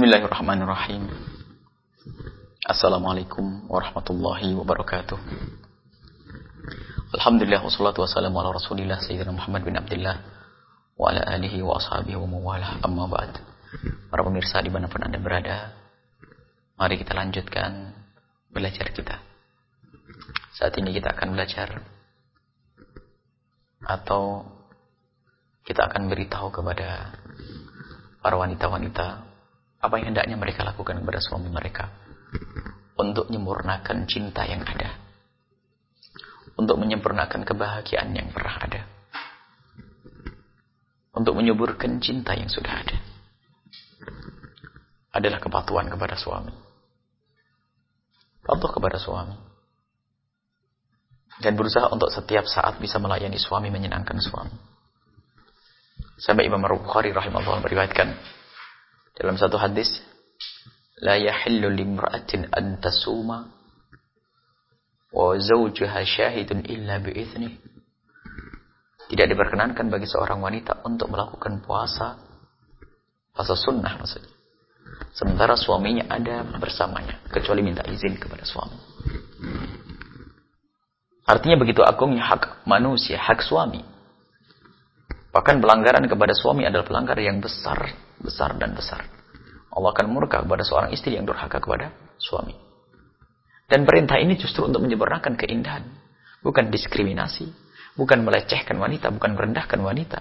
Bismillahirrahmanirrahim. Assalamualaikum warahmatullahi wabarakatuh. Alhamdulillah wassalatu wassalamu ala Rasulillah Sayyidina Muhammad bin Abdullah wa ala alihi wa ashabihi wa mawalah amma ba'd. Para pemirsa di mana pun Anda berada, mari kita lanjutkan belajar kita. Saat ini kita akan belajar atau kita akan beritahu kepada para wanita-wanita apa yang hendaknya mereka lakukan kepada suami mereka? Untuk menyempurnakan cinta yang ada. Untuk menyempurnakan kebahagiaan yang pernah ada. Untuk menyuburkan cinta yang sudah ada. Adalah kepatuhan kepada suami. Patuh kepada suami. Dan berusaha untuk setiap saat bisa melayani suami menyenangkan suami. Sampai Imam Bukhari rahimahullah meriwayatkan dalam satu hadis, la yahillu limra'atin an wa zawjuha syahidun illa bi'idznih. Tidak diperkenankan bagi seorang wanita untuk melakukan puasa puasa sunnah maksudnya. Sementara suaminya ada bersamanya, kecuali minta izin kepada suami. Artinya begitu agungnya hak manusia, hak suami. Bahkan pelanggaran kepada suami adalah pelanggaran yang besar, besar dan besar. Allah akan murka kepada seorang istri yang durhaka kepada suami. Dan perintah ini justru untuk menyempurnakan keindahan. Bukan diskriminasi. Bukan melecehkan wanita. Bukan merendahkan wanita.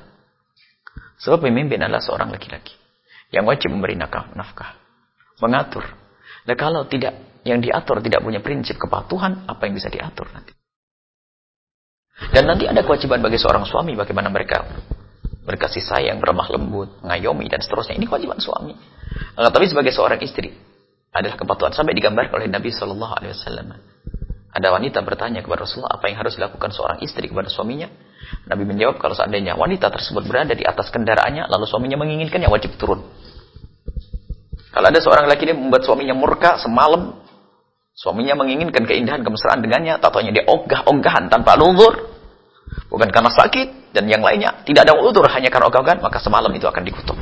Sebab pemimpin adalah seorang laki-laki. Yang wajib memberi nafkah. Mengatur. Dan kalau tidak yang diatur tidak punya prinsip kepatuhan, apa yang bisa diatur nanti? Dan nanti ada kewajiban bagi seorang suami bagaimana mereka berkasih sayang, berlemah lembut, mengayomi dan seterusnya. Ini kewajiban suami. Nah, tapi sebagai seorang istri adalah kepatuhan sampai digambarkan oleh Nabi Shallallahu Alaihi Wasallam. Ada wanita bertanya kepada Rasulullah apa yang harus dilakukan seorang istri kepada suaminya. Nabi menjawab kalau seandainya wanita tersebut berada di atas kendaraannya lalu suaminya menginginkan yang wajib turun. Kalau ada seorang laki yang membuat suaminya murka semalam, suaminya menginginkan keindahan kemesraan dengannya, tatonya dia ogah-ogahan tanpa lulur, bukan karena sakit dan yang lainnya, tidak ada ulur hanya karena ogah-ogahan, maka semalam itu akan dikutuk.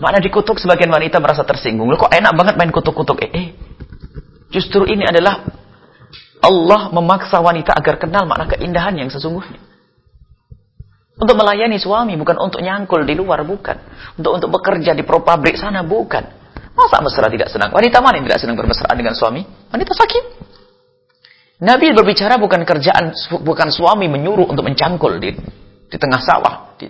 Mana dikutuk sebagian wanita merasa tersinggung. Kok enak banget main kutuk-kutuk. Eh, eh. Justru ini adalah Allah memaksa wanita agar kenal makna keindahan yang sesungguhnya. Untuk melayani suami, bukan untuk nyangkul di luar, bukan. Untuk untuk bekerja di pro pabrik sana, bukan. Masa mesra tidak senang? Wanita mana yang tidak senang bermesraan dengan suami? Wanita sakit. Nabi berbicara bukan kerjaan, bukan suami menyuruh untuk mencangkul di, di tengah sawah. Di,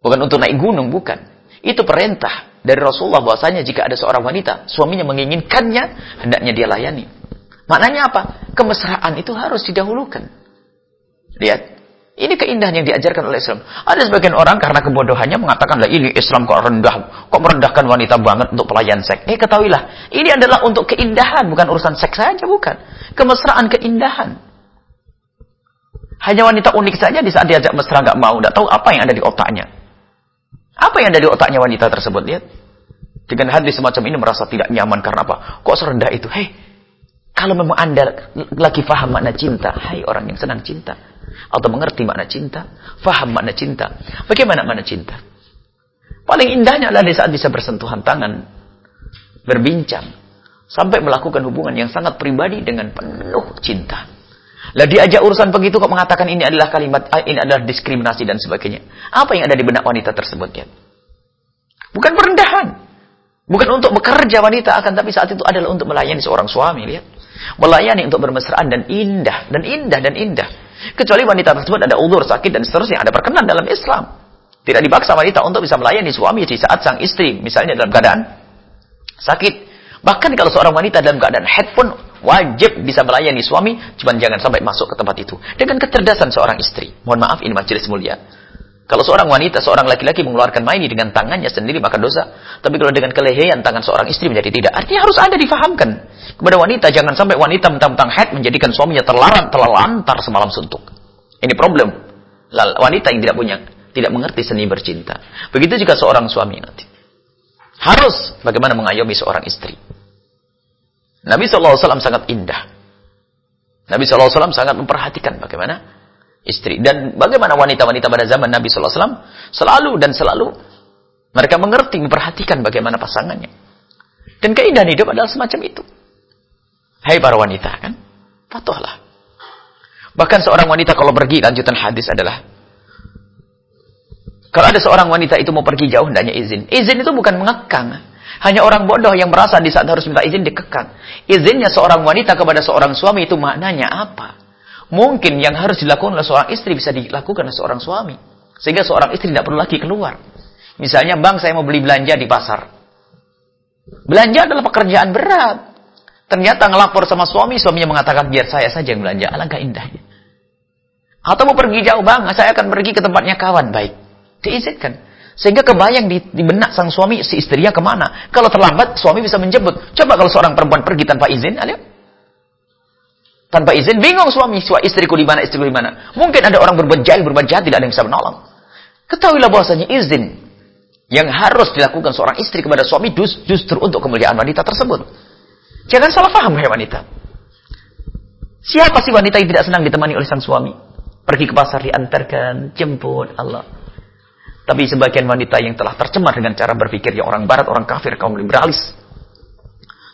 bukan untuk naik gunung, bukan. Itu perintah dari Rasulullah bahwasanya jika ada seorang wanita, suaminya menginginkannya, hendaknya dia layani. Maknanya apa? Kemesraan itu harus didahulukan. Lihat, ini keindahan yang diajarkan oleh Islam. Ada sebagian orang karena kebodohannya mengatakan, lah ini Islam kok rendah, kok merendahkan wanita banget untuk pelayan seks. Eh ketahuilah, ini adalah untuk keindahan, bukan urusan seks saja, bukan. Kemesraan keindahan. Hanya wanita unik saja di saat diajak mesra nggak mau, nggak tahu apa yang ada di otaknya. Apa yang ada di otaknya wanita tersebut? Lihat. Dengan hadis semacam ini merasa tidak nyaman karena apa? Kok serendah itu? Hei, kalau memang anda lagi faham makna cinta, hai orang yang senang cinta, atau mengerti makna cinta, faham makna cinta. Bagaimana makna cinta? Paling indahnya adalah di saat bisa bersentuhan tangan, berbincang, sampai melakukan hubungan yang sangat pribadi dengan penuh cinta. Lah diajak urusan begitu kok mengatakan ini adalah kalimat ah, ini adalah diskriminasi dan sebagainya. Apa yang ada di benak wanita tersebut ya? Bukan perendahan. Bukan untuk bekerja wanita akan tapi saat itu adalah untuk melayani seorang suami, lihat. Melayani untuk bermesraan dan indah dan indah dan indah. Kecuali wanita tersebut ada ulur, sakit dan seterusnya ada perkenan dalam Islam. Tidak dipaksa wanita untuk bisa melayani suami di saat sang istri misalnya dalam keadaan sakit. Bahkan kalau seorang wanita dalam keadaan headphone wajib bisa melayani suami, cuman jangan sampai masuk ke tempat itu. Dengan kecerdasan seorang istri. Mohon maaf ini majelis mulia. Kalau seorang wanita, seorang laki-laki mengeluarkan maini dengan tangannya sendiri maka dosa. Tapi kalau dengan kelehean tangan seorang istri menjadi tidak. Artinya harus ada difahamkan. Kepada wanita, jangan sampai wanita mentang-mentang head menjadikan suaminya terlarang, terlantar semalam suntuk. Ini problem. Wanita yang tidak punya, tidak mengerti seni bercinta. Begitu juga seorang suami nanti. Harus bagaimana mengayomi seorang istri. Nabi SAW sangat indah. Nabi SAW sangat memperhatikan bagaimana istri. Dan bagaimana wanita-wanita pada zaman Nabi SAW selalu dan selalu Mereka mengerti, memperhatikan bagaimana pasangannya. Dan keindahan hidup adalah semacam itu. Hai para wanita kan, patuhlah. Bahkan seorang wanita kalau pergi, lanjutan hadis adalah, kalau ada seorang wanita itu mau pergi jauh, hendaknya izin. Izin itu bukan mengekang. Hanya orang bodoh yang merasa di saat harus minta izin dikekang. Izinnya seorang wanita kepada seorang suami itu maknanya apa? Mungkin yang harus dilakukan oleh seorang istri bisa dilakukan oleh seorang suami. Sehingga seorang istri tidak perlu lagi keluar. Misalnya, bang saya mau beli belanja di pasar. Belanja adalah pekerjaan berat. Ternyata ngelapor sama suami, suaminya mengatakan biar saya saja yang belanja. Alangkah indahnya. Atau mau pergi jauh bang, saya akan pergi ke tempatnya kawan. Baik, diizinkan. Sehingga kebayang di, di benak sang suami, si istrinya ke mana. Kalau terlambat, suami bisa menjemput. Coba kalau seorang perempuan pergi tanpa izin, ayo. Tanpa izin, bingung suami, suami istriku di mana, istriku di mana. Mungkin ada orang berbuat jahil, berbuat jahat, tidak ada yang bisa menolong. Ketahuilah bahwasanya izin yang harus dilakukan seorang istri kepada suami justru untuk kemuliaan wanita tersebut. Jangan salah paham, hai wanita. Siapa sih wanita yang tidak senang ditemani oleh sang suami? Pergi ke pasar diantarkan, jemput Allah. Tapi sebagian wanita yang telah tercemar dengan cara berpikir yang orang barat, orang kafir, kaum liberalis.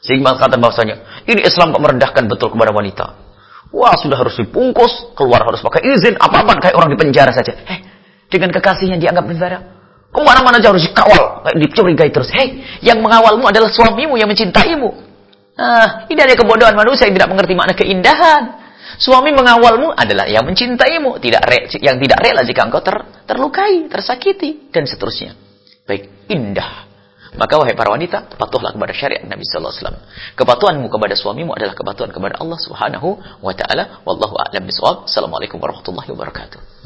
Sehingga mengatakan bahwasanya, ini Islam kok merendahkan betul kepada wanita. Wah, sudah harus dibungkus, keluar harus pakai izin, apa-apa kayak orang di penjara saja. Eh, dengan kekasihnya dianggap penjara. Ke mana-mana aja harus dikawal, dicurigai terus. Hei, yang mengawalmu adalah suamimu yang mencintaimu. Nah, ini ada kebodohan manusia yang tidak mengerti makna keindahan. Suami mengawalmu adalah yang mencintaimu, tidak re, yang tidak rela jika engkau ter, terlukai, tersakiti, dan seterusnya. Baik, indah. Maka wahai para wanita, patuhlah kepada syariat Nabi sallallahu alaihi wasallam. Kepatuhanmu kepada suamimu adalah kepatuhan kepada Allah Subhanahu wa taala. Wallahu a'lam bishawab. Assalamualaikum warahmatullahi wabarakatuh.